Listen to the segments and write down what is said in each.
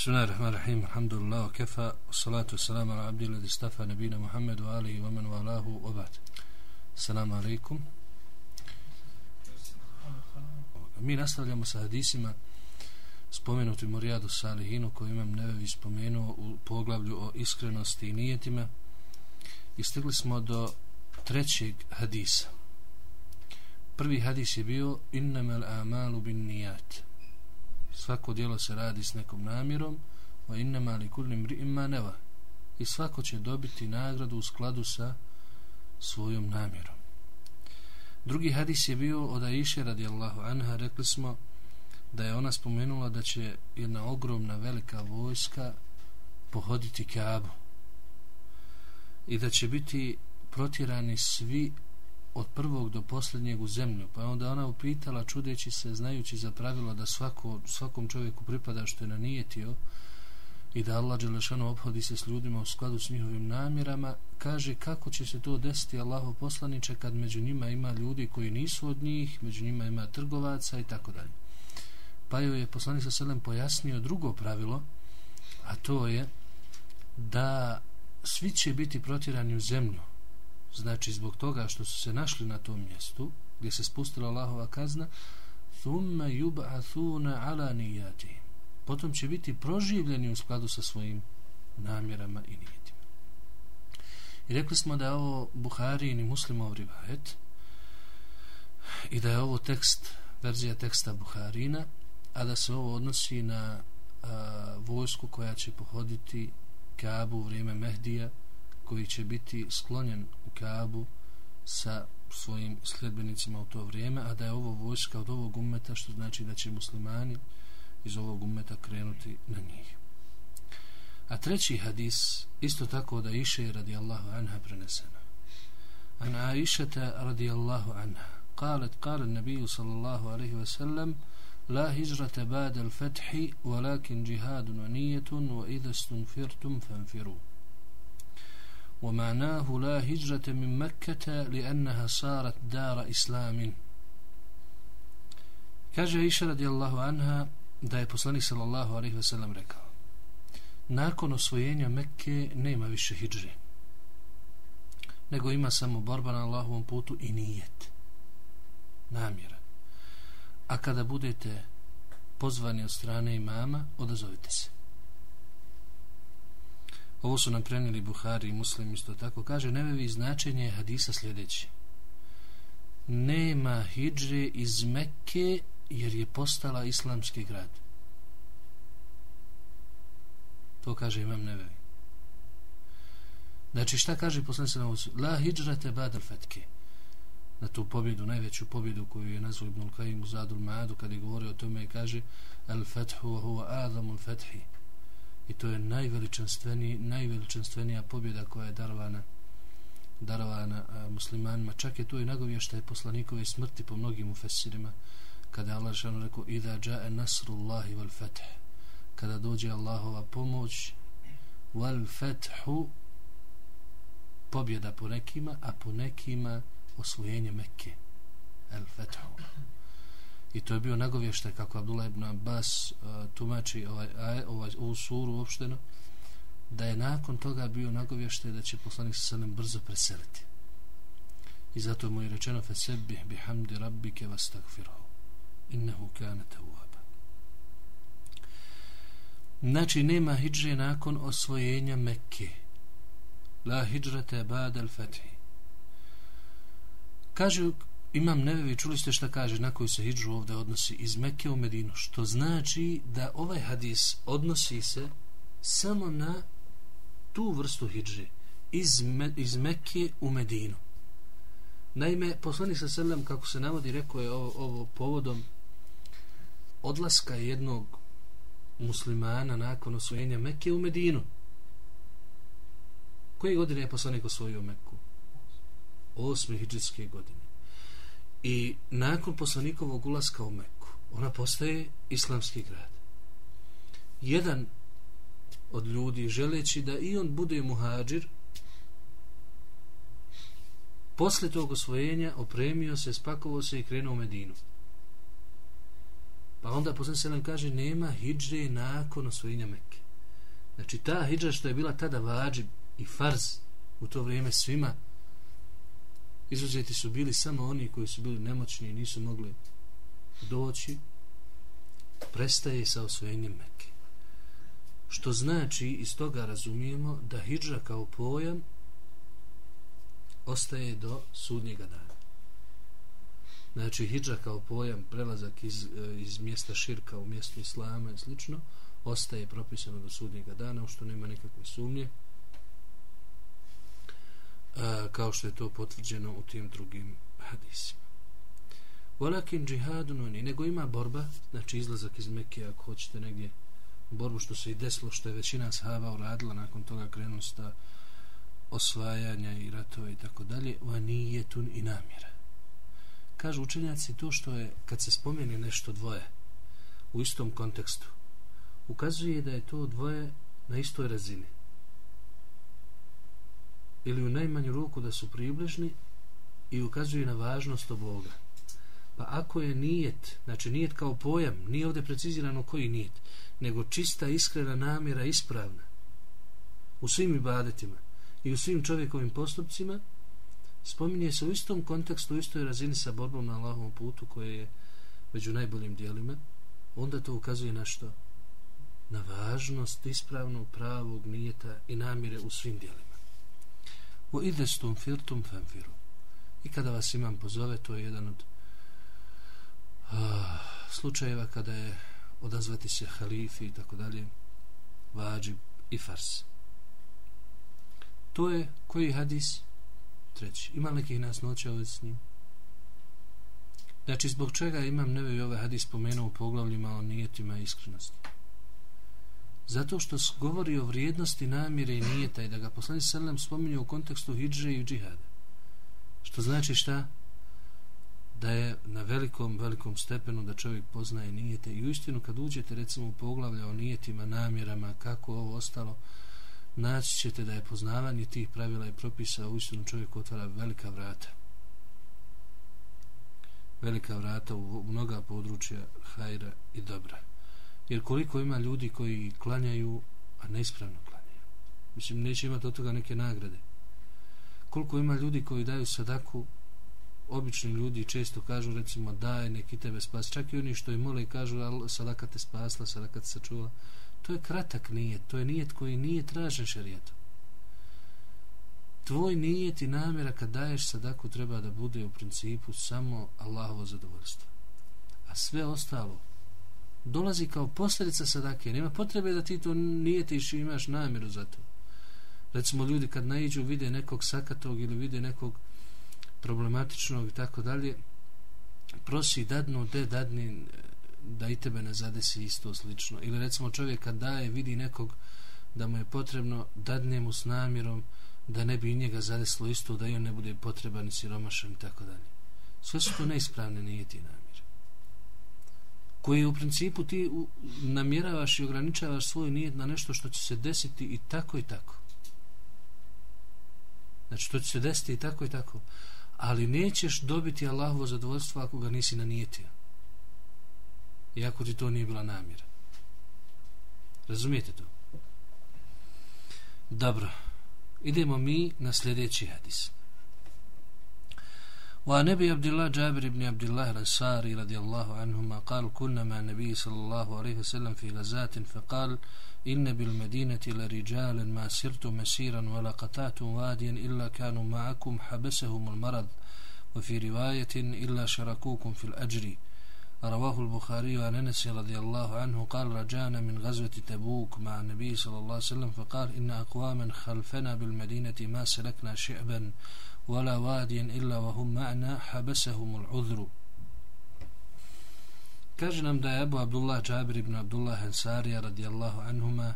Bismillahirrahmanirrahim. Alhamdulillah, kefa, salatu, salamu ala abdi, ladi stafa, nebina Muhammedu, alihi, vaman, wa alahu, obat. Salamu alaikum. Mi nastavljamo sa hadisima spomenuti Morijadu Salihinu koju imam nevevi spomenuo u poglavlju o iskrenosti i nijetima i stigli smo do trećeg hadisa. Prvi hadis je bio innamel amalu bin nijatu svako djelo se radi s nekom namjerom va innama li kullim ri'ima neva i svako će dobiti nagradu u skladu sa svojom namjerom. Drugi hadis je bio od Aisha radijallahu anha rekli smo da je ona spomenula da će jedna ogromna velika vojska pohoditi Kaabu i da će biti protjerani svi od prvog do posljednjeg u zemlju. Pa onda ona upitala, čudeći se, znajući za pravilo da svako, svakom čovjeku pripada što je nanijetio i da Allah Đelešanu obhodi se s ljudima u skladu s njihovim namjerama, kaže kako će se to desiti Allaho poslaniče kad među njima ima ljudi koji nisu od njih, među njima ima trgovaca i tako dalje. Pa joj je poslanik sa selem pojasnio drugo pravilo, a to je da svi će biti protjerani u zemlju, znači zbog toga što su se našli na tom mjestu gdje se spustila Allahova kazna thumma yub'athuna ala niyati potom će biti proživljeni u skladu sa svojim namjerama i nijetima. I rekli smo da je ovo Buhari i muslimov rivajet i da je ovo tekst verzija teksta Buharina a da se ovo odnosi na a, vojsku koja će pohoditi Kabu u vrijeme Mehdija koji će biti sklonjen u Kabu sa svojim sljedbenicima u to vrijeme, a da je ovo vojska od ovog ummeta, što znači da će muslimani iz ovog ummeta krenuti na njih. A treći hadis, isto tako da iše radijallahu anha prenesena. An Aishata radijallahu anha, قالت قال النبي صلى الله عليه وسلم لا هجرة بعد الفتح ولكن جهاد ونية وإذا استنفرتم فانفروا ومعناه لا هجرة من مكة لأنها صارت دار إسلام Kaže Iša radijallahu anha da je poslanik sallallahu alaihi ve sellem rekao nakon osvojenja Mekke nema više hijđre nego ima samo borba na Allahovom putu i nijet namjera a kada budete pozvani od strane imama odazovite se Ovo su nam prenili Buhari i Muslim isto tako. Kaže, nevevi značenje hadisa sljedeći. Nema hijđe iz Mekke jer je postala islamski grad. To kaže imam nevevi. Znači šta kaže poslanik sallallahu alejhi ve sellem? La hijđrate badal fetke. Na tu pobjedu, najveću pobjedu koju je nazvao Ibn Al-Qaim u Zadul Ma'adu kada je govorio o tome i kaže Al fethu huwa adamul fethi i to je najveličanstveni, najveličanstvenija pobjeda koja je darovana darovana e, muslimanima. Čak je to i nagovješta je poslanikove smrti po mnogim ufesirima kada je Allah šano rekao idha džae nasrullahi wal fetih kada dođe Allahova pomoć wal fethu pobjeda po nekima a po nekima osvojenje Mekke. Al fethu I to je bio nagovještaj kako Abdullah ibn Abbas uh, tumači ovaj, ovaj, ovu suru uopšteno, da je nakon toga bio nagovještaj da će poslanik sa sanem brzo preseliti. I zato mu je rečeno fe sebi bi hamdi rabbike vas takfirhu Innehu kane tawaba. Znači, nema hijđe nakon osvojenja Mekke. La hijđrate ba'da al-fatih. Kažu Imam Nevevi, čuli ste šta kaže na koju se hijđu ovdje odnosi iz Mekke u Medinu, što znači da ovaj hadis odnosi se samo na tu vrstu hijđe iz, Me, iz Mekke u Medinu. Naime, poslanik sa selem, kako se navodi, rekao je ovo, ovo povodom odlaska jednog muslimana nakon osvojenja Mekke u Medinu. Koje godine je poslanik osvojio Mekku? Osme hijđetske godine. I nakon poslanikovog ulaska u Meku, ona postaje islamski grad. Jedan od ljudi, želeći da i on bude muhađir, posle tog osvojenja opremio se, spakovao se i krenuo u Medinu. Pa onda posle se kaže nema hidžre nakon osvojenja Mekke. Znači ta hidža što je bila tada vađib i farz u to vrijeme svima izuzeti su bili samo oni koji su bili nemoćni i nisu mogli doći prestaje sa osvojenjem Mekke. Što znači, iz toga razumijemo da hidža kao pojam ostaje do sudnjega dana. Znači, hidža kao pojam, prelazak iz, eh, iz mjesta širka u mjesto islama i slično, ostaje propisano do sudnjega dana, u što nema nikakve sumnje, E, kao što je to potvrđeno u tim drugim hadisima. Walakin džihadun oni, nego ima borba, znači izlazak iz Mekke, ako hoćete negdje borbu što se i desilo, što je većina sahaba uradila, nakon toga krenula sta osvajanja i ratova i tako dalje, vanijetun i namjera. Kažu učenjaci to što je, kad se spomeni nešto dvoje u istom kontekstu, ukazuje da je to dvoje na istoj razini. Ili u najmanju ruku da su približni i ukazuje na važnost Boga. Pa ako je nijet, znači nijet kao pojam, nije ovdje precizirano koji nijet, nego čista, iskrena namjera ispravna u svim ibadetima i u svim čovjekovim postupcima, spominje se u istom kontekstu, u istoj razini sa borbom na Allahovom putu koje je među najboljim dijelima, onda to ukazuje na što? Na važnost ispravnog pravog nijeta i namire u svim dijelima. U idestum firtum fanfiru. I kada vas imam pozove, to je jedan od ah, slučajeva kada je odazvati se halifi i tako dalje vađib i fars. To je koji hadis? Treći. Ima nekih nas noća ovdje s njim? Znači zbog čega imam nevi ovaj hadis spomenuo u poglavljima o nijetima i iskrenosti? Zato što govori o vrijednosti namire i nijeta i da ga poslani sallam spominje u kontekstu hidže i džihada što znači šta da je na velikom, velikom stepenu da čovjek poznaje nijete i uistinu kad uđete recimo u poglavlje o nijetima, namjerama, kako ovo ostalo, naći ćete da je poznavanje tih pravila i propisa uistinu čovjek otvara velika vrata. Velika vrata u mnoga područja hajra i dobra. Jer koliko ima ljudi koji klanjaju, a neispravno klanjaju. Mislim, neće imati od toga neke nagrade. Koliko ima ljudi koji daju sadaku, obični ljudi često kažu recimo daj neki tebe spas. Čak i oni što i mole i kažu sadaka te spasla, sadaka te sačuva to je kratak nijet. To je nijet koji nije tražen šarijetom tvoj nijet i namjera kad daješ sadaku treba da bude u principu samo Allahovo zadovoljstvo. A sve ostalo dolazi kao posljedica sadake. Nema potrebe da ti to nijetiš i imaš namjeru za to. Recimo ljudi kad naiđu vide nekog sakatog ili vide nekog problematičnog i tako dalje prosi dadnu de dadni eh, da i tebe ne zadesi isto slično. Ili recimo čovjek kad daje vidi nekog da mu je potrebno dadne mu s namjerom da ne bi i njega zadeslo isto da i on ne bude potreban i siromašan i tako dalje. Sve su to neispravne nijeti namjer koji u principu ti namjeravaš i ograničavaš svoj nijet na nešto što će se desiti i tako i tako. Znači to će se desiti i tako i tako. Ali nećeš dobiti Allahovo zadovoljstvo ako ga nisi nanijetio. Iako ti to nije bila namjera. Razumijete to? Dobro. Idemo mi na sljedeći hadis. وعن أبي عبد الله جابر بن عبد الله الأنصاري رضي الله عنهما قال كنا مع النبي صلى الله عليه وسلم في غزاة فقال إن بالمدينة لرجالا ما سرت مسيرا ولا قطعت واديا إلا كانوا معكم حبسهم المرض وفي رواية إلا شركوكم في الأجر. رواه البخاري عن أنس رضي الله عنه قال رجعنا من غزوة تبوك مع النبي صلى الله عليه وسلم فقال إن أقواما خلفنا بالمدينة ما سلكنا شعبا ولا واديا إلا وهم معنا حبسهم العذر Kaže nam da je Abu Abdullah Džabir ibn Abdullah Ansarija radijallahu anhuma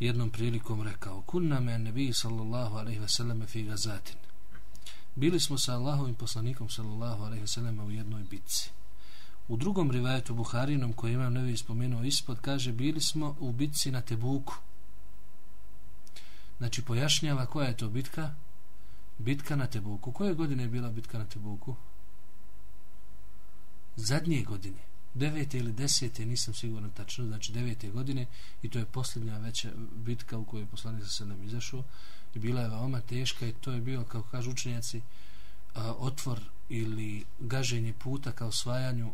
jednom prilikom rekao Kunna me nebi sallallahu alaihi ve selleme fi gazatin Bili smo sa Allahovim poslanikom sallallahu alaihi ve selleme u jednoj bitci U drugom rivajetu Buharinom koji imam nevi spomenuo ispod kaže bili smo u bitci na Tebuku Znači pojašnjava koja je to bitka Bitka na Tebuku Koje godine je bila bitka na Tebuku? Zadnje godine devete ili desete, nisam siguran tačno, znači devete godine i to je posljednja veća bitka u kojoj je poslanik sa sedem izašao i bila je veoma teška i to je bio, kao kažu učenjaci, otvor ili gaženje puta kao osvajanju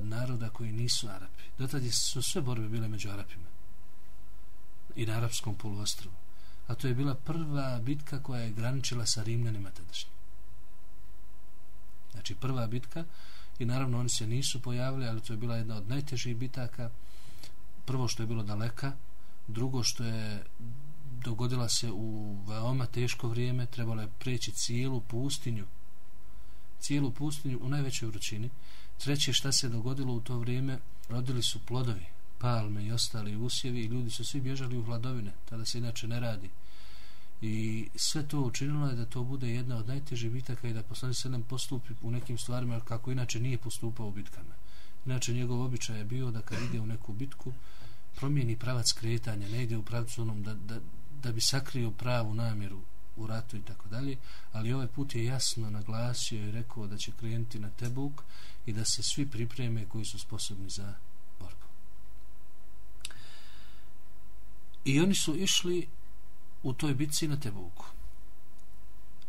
naroda koji nisu Arapi. Dotad su sve borbe bile među Arapima i na Arapskom poluostrovu. A to je bila prva bitka koja je graničila sa Rimljanima tadašnjim. Znači prva bitka i naravno oni se nisu pojavili, ali to je bila jedna od najtežih bitaka. Prvo što je bilo daleka, drugo što je dogodila se u veoma teško vrijeme, trebalo je preći cijelu pustinju, cijelu pustinju u najvećoj vrućini. Treće šta se dogodilo u to vrijeme, rodili su plodovi, palme i ostali usjevi i ljudi su svi bježali u hladovine, tada se inače ne radi. I sve to učinilo je da to bude jedna od najtežih bitaka i da poslani se postupi u nekim stvarima kako inače nije postupao u bitkama. Inače njegov običaj je bio da kad ide u neku bitku promijeni pravac kretanja, ne ide u pravcu onom da, da, da bi sakrio pravu namjeru u ratu i tako dalje, ali ovaj put je jasno naglasio i rekao da će krenuti na Tebuk i da se svi pripreme koji su sposobni za borbu. I oni su išli u toj bitci na Tebuku.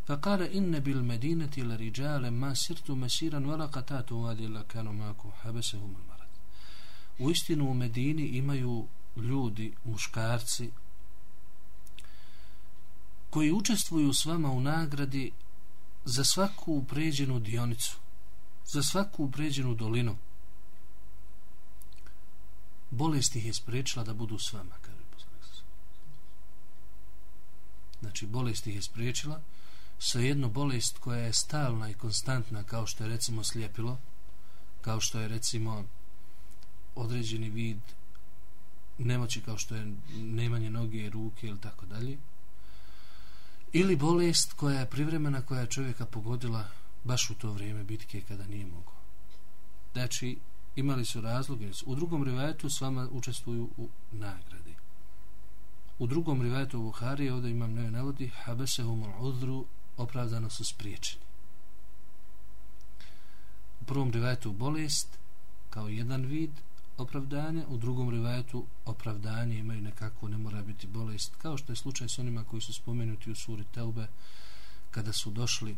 فقال إن بالمدينة لرجال ما سرت مسيرا ولا قطعت وادي إلا كانوا معكم حبسهم المرض U istinu u Medini imaju ljudi, muškarci, koji učestvuju s vama u nagradi za svaku pređenu dionicu, za svaku pređenu dolinu. Bolest ih je spriječila da budu s vama, Znači, bolest ih je spriječila. Sa jednu bolest koja je stalna i konstantna, kao što je recimo slijepilo, kao što je recimo određeni vid nemoći kao što je nemanje noge i ruke ili tako dalje. Ili bolest koja je privremena koja je čovjeka pogodila baš u to vrijeme bitke kada nije mogao. Znači imali su razloge. U drugom rivajetu s vama učestvuju u nagradi u drugom rivajetu u Buhari ovdje imam ne navodi habesehum udru opravdano su spriječeni. U prvom rivajetu bolest kao jedan vid opravdanja, u drugom rivajetu opravdanje imaju nekako, ne mora biti bolest, kao što je slučaj s onima koji su spomenuti u suri Teube, kada su došli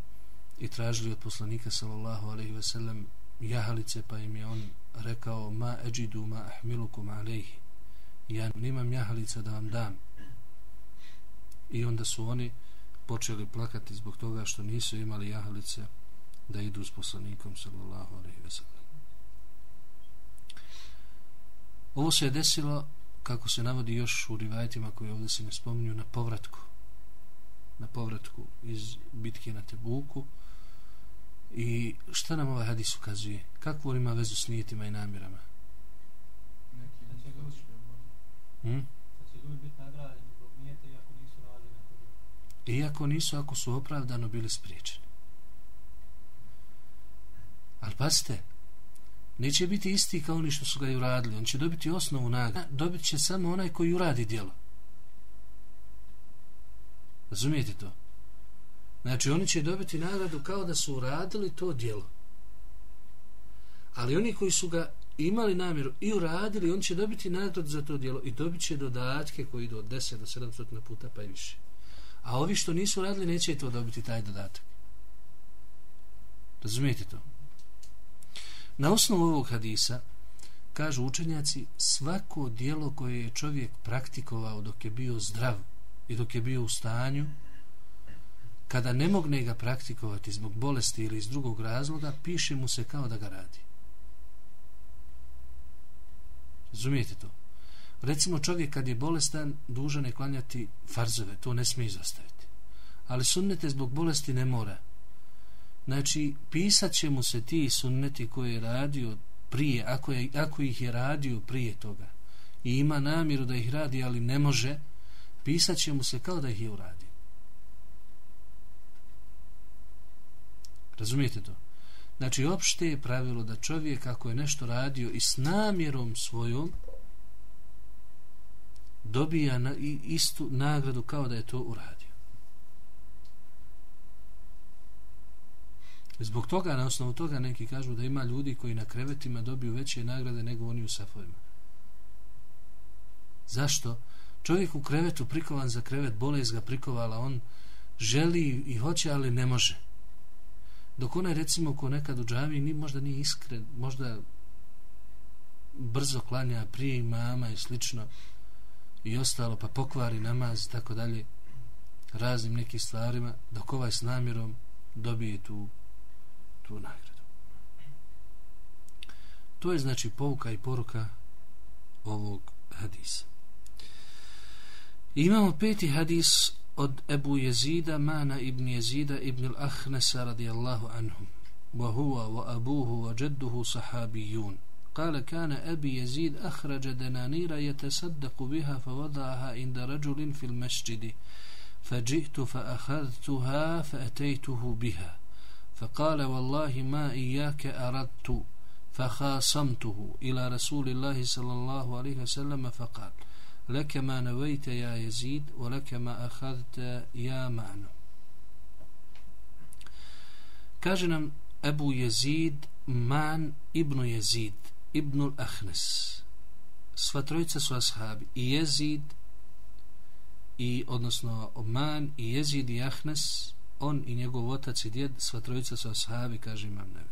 i tražili od poslanika sallallahu alaihi ve sellem jahalice, pa im je on rekao ma eđidu ma ahmilukum alaihi ja nemam jahalica da vam dam i onda su oni počeli plakati zbog toga što nisu imali jahalice da idu s poslanikom sallallahu alaihi ve sellem Ovo se je desilo, kako se navodi još u rivajetima koji ovdje se ne spominju, na povratku. Na povratku iz bitke na Tebuku. I šta nam ovaj hadis ukazuje? Kakvu ima vezu s nijetima i namjerama? Hmm? Iako nisu, ako su opravdano bili spriječeni. Ali pazite, neće biti isti kao oni što su ga i uradili. On će dobiti osnovu nagradu. Dobit će samo onaj koji uradi djelo. Razumijete to? Znači, oni će dobiti nagradu kao da su uradili to djelo. Ali oni koji su ga imali namjeru i uradili, on će dobiti nagradu za to djelo i dobit će dodatke koji idu od 10 do 700 puta pa i više. A ovi što nisu uradili, neće to dobiti taj dodatak. Razumijete to? Na osnovu ovog hadisa, kažu učenjaci, svako dijelo koje je čovjek praktikovao dok je bio zdrav i dok je bio u stanju, kada ne mogne ga praktikovati zbog bolesti ili iz drugog razloga, piše mu se kao da ga radi. Razumijete to? Recimo čovjek kad je bolestan, dužan je klanjati farzove, to ne smije izostaviti. Ali sunnete zbog bolesti ne mora. Znači, pisat će mu se ti sunneti koje je radio prije, ako, je, ako ih je radio prije toga i ima namjeru da ih radi, ali ne može, pisat će mu se kao da ih je uradio. Razumijete to? Znači, opšte je pravilo da čovjek ako je nešto radio i s namjerom svojom, dobija na, istu nagradu kao da je to uradio. Zbog toga, na osnovu toga, neki kažu da ima ljudi koji na krevetima dobiju veće nagrade nego oni u safovima. Zašto? Čovjek u krevetu prikovan za krevet, bolest ga prikovala, on želi i hoće, ali ne može. Dok onaj, recimo, ko nekad u džami ni, možda nije iskren, možda brzo klanja prije imama i slično i ostalo, pa pokvari namaz i tako dalje, raznim nekim stvarima, dok ovaj s namjerom dobije tu, tu nagradu. To je znači pouka i poruka ovog hadisa. Imamo peti hadis od Ebu Jezida, Mana ibn Jezida ibn al-Ahnesa radijallahu anhum. وهو وأبوه وجده صحابيون قال كان أبي يزيد أخرج دنانير يتصدق بها فوضعها عند رجل في المسجد فجئت فأخذتها فأتيته بها فقال والله ما إياك أردت فخاصمته إلى رسول الله صلى الله عليه وسلم فقال leke ma nevejte ja jezid o leke ma ahadte ja manu. Kaže nam Ebu Jezid Man ibn Jezid ibn Ahnes. Sva trojica su ashabi i Jezid i odnosno Man i Jezid i Ahnes on i njegov otac i djed sva trojica su ashabi kaže imam nevi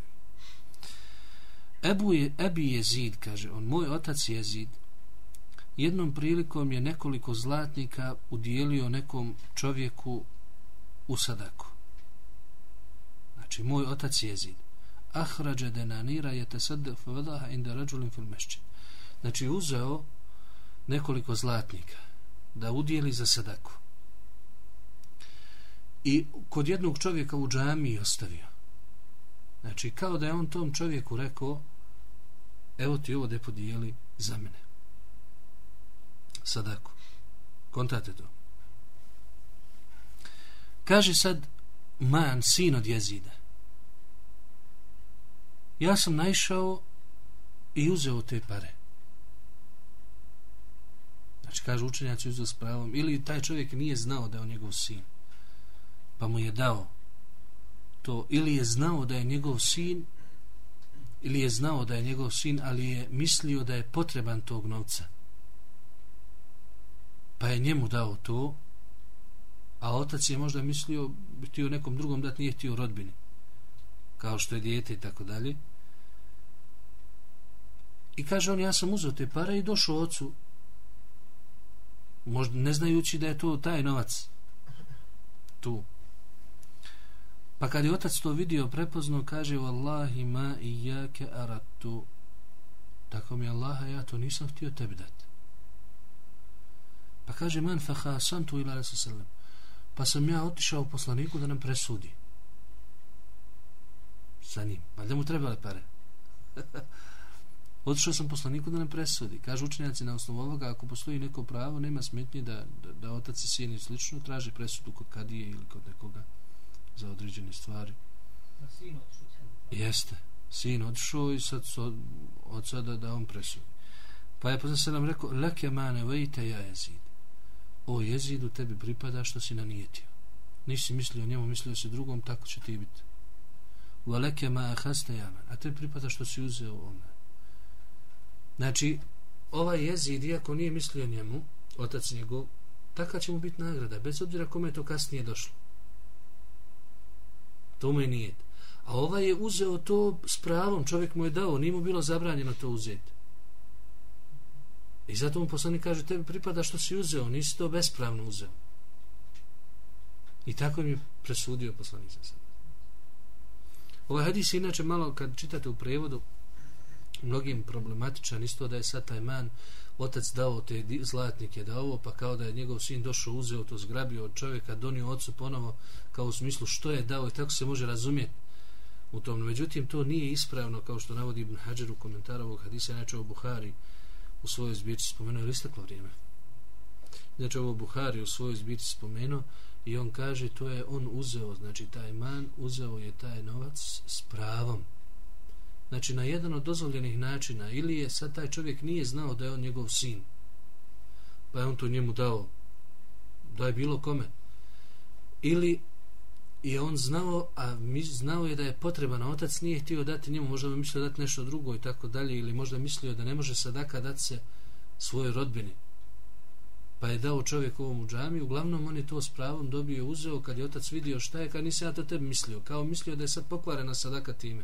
Ebu je, Ebi Jezid kaže on moj otac Jezid jednom prilikom je nekoliko zlatnika udijelio nekom čovjeku u sadaku. Znači moj otac Jezid. Ahrađe denanira je te sad vadaha inda rađulim fil mešće znači uzeo nekoliko zlatnika da udijeli za sadaku. I kod jednog čovjeka u džami ostavio. Znači kao da je on tom čovjeku rekao evo ti ovo depo dijeli za mene sadaku. Kontate to. Kaže sad man sin od jezida. Ja sam naišao i uzeo te pare. Znači kaže učenjaci uzeo s pravom. Ili taj čovjek nije znao da je on njegov sin pa mu je dao to. Ili je znao da je njegov sin ili je znao da je njegov sin ali je mislio da je potreban tog novca pa je njemu dao to a otac je možda mislio htio nekom drugom dat nije htio rodbini. Kao što je dijete i tako dalje. I kaže on ja sam uzeo te pare i došao ocu. Možda ne znajući da je to taj novac tu. Pa kad je otac to vidio prepozno kaže Wallahi ma i jake aratu tako mi Allaha ja to nisam htio tebi dati. Pa kaže man faha santu ila rasulullah. Pa sam ja otišao poslaniku da nam presudi. Sa njim. Pa da mu trebale pare. otišao sam poslaniku da nam presudi. Kaže učenjaci na osnovu ovoga, ako postoji neko pravo, nema smetnje da, da, da otac i sin i slično traži presudu kod kadije ili kod nekoga za određene stvari. Na sin otišao. Jeste. Sin otišao i sad so, od sada da on presudi. Pa je posle se nam rekao, leke mane vejte ja jezid o jezidu tebi pripada što si nanijetio. Nisi mislio o njemu, mislio si drugom tako će ti biti. U ma ahaste jamen a tebi pripada što si uzeo ome znači ovaj jezid iako nije mislio njemu otac njegov taka će mu biti nagrada bez obzira kome je to kasnije došlo. To mu je nijet. A ovaj je uzeo to s pravom čovjek mu je dao, nije mu bilo zabranjeno to uzeti. I zato mu poslanik kaže, tebi pripada što si uzeo, nisi to bespravno uzeo. I tako mi presudio poslanik za sebe. Ovaj hadis je inače malo, kad čitate u prevodu, mnogim problematičan, isto da je sad taj man, otac dao te zlatnike, da ovo, pa kao da je njegov sin došao, uzeo to, zgrabio od čovjeka, donio ocu ponovo, kao u smislu što je dao i tako se može razumjeti u tom. Međutim, to nije ispravno, kao što navodi Ibn Hajar u komentaru ovog hadisa, inače u Buhari, u svojoj zbirci spomenuo, ili isteklo vrijeme? Znači, ovo Buhari u svojoj zbirci spomenuo i on kaže, to je on uzeo, znači, taj man uzeo je taj novac s pravom. Znači, na jedan od dozvoljenih načina, ili je sad taj čovjek nije znao da je on njegov sin, pa je on to njemu dao, da je bilo kome. Ili i on znao, a mi znao je da je potreban, a otac nije htio dati njemu, možda bi mislio dati nešto drugo i tako dalje, ili možda mislio da ne može sadaka dati se svojoj rodbini. Pa je dao čovjek ovom u džami, uglavnom on je to s pravom dobio, uzeo, kad je otac vidio šta je, kad nisam ja to tebi mislio, kao mislio da je sad pokvarena sadaka time.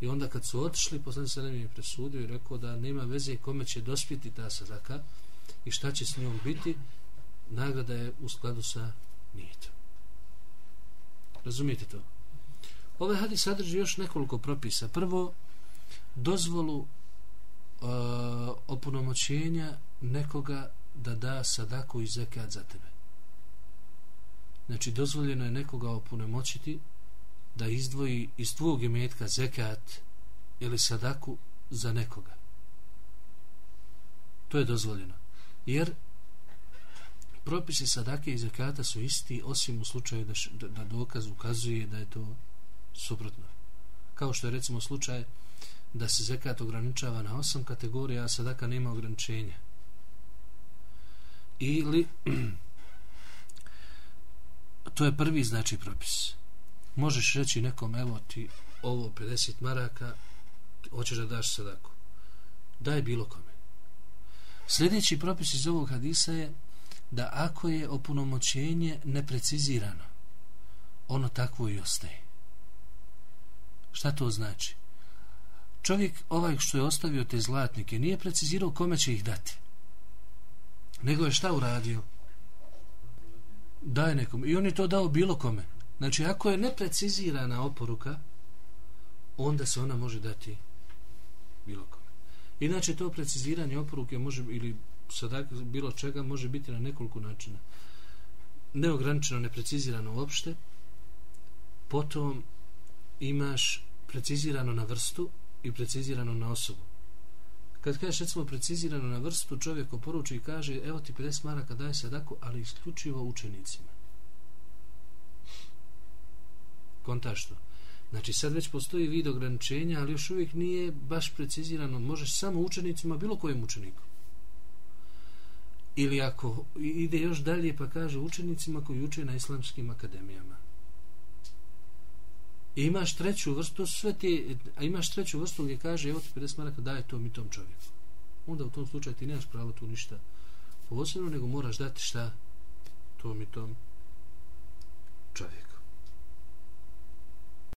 I onda kad su otišli, posle se ne mi je presudio i rekao da nema veze kome će dospiti ta sadaka i šta će s njom biti, nagrada je u skladu sa nijetom. Razumijete to? Ovaj hadis sadrži još nekoliko propisa. Prvo, dozvolu uh, opunomoćenja nekoga da da sadaku i zekat za tebe. Znači, dozvoljeno je nekoga opunomoćiti da izdvoji iz tvojeg imetka zekat ili sadaku za nekoga. To je dozvoljeno. Jer propisi sadake i zekata su isti osim u slučaju da, da dokaz ukazuje da je to suprotno. Kao što je recimo slučaj da se zekat ograničava na osam kategorija, a sadaka nema ograničenja. Ili to je prvi znači propis. Možeš reći nekom evo ti ovo 50 maraka hoćeš da daš sadaku. Daj bilo kome. Sljedeći propis iz ovog hadisa je da ako je opunomoćenje neprecizirano, ono takvo i ostaje. Šta to znači? Čovjek ovaj što je ostavio te zlatnike nije precizirao kome će ih dati. Nego je šta uradio? Daje nekom. I on je to dao bilo kome. Znači, ako je neprecizirana oporuka, onda se ona može dati bilo kome. Inače, to preciziranje oporuke može, ili sadak bilo čega može biti na nekoliko načina. Neograničeno, neprecizirano uopšte. Potom imaš precizirano na vrstu i precizirano na osobu. Kad kažeš recimo precizirano na vrstu čovjek oporuči i kaže evo ti 50 maraka daje sadaku ali isključivo učenicima. Kontaš to. Znači sad već postoji vid ograničenja ali još uvijek nije baš precizirano. Možeš samo učenicima bilo kojem učeniku ili ako ide još dalje pa kaže učenicima koji uče na islamskim akademijama. I imaš treću vrstu sve ti, a imaš treću vrstu gdje kaže evo ti 50 maraka daje to mi tom čovjeku. Onda u tom slučaju ti nemaš pravo tu ništa posebno nego moraš dati šta to mi tom čovjeku.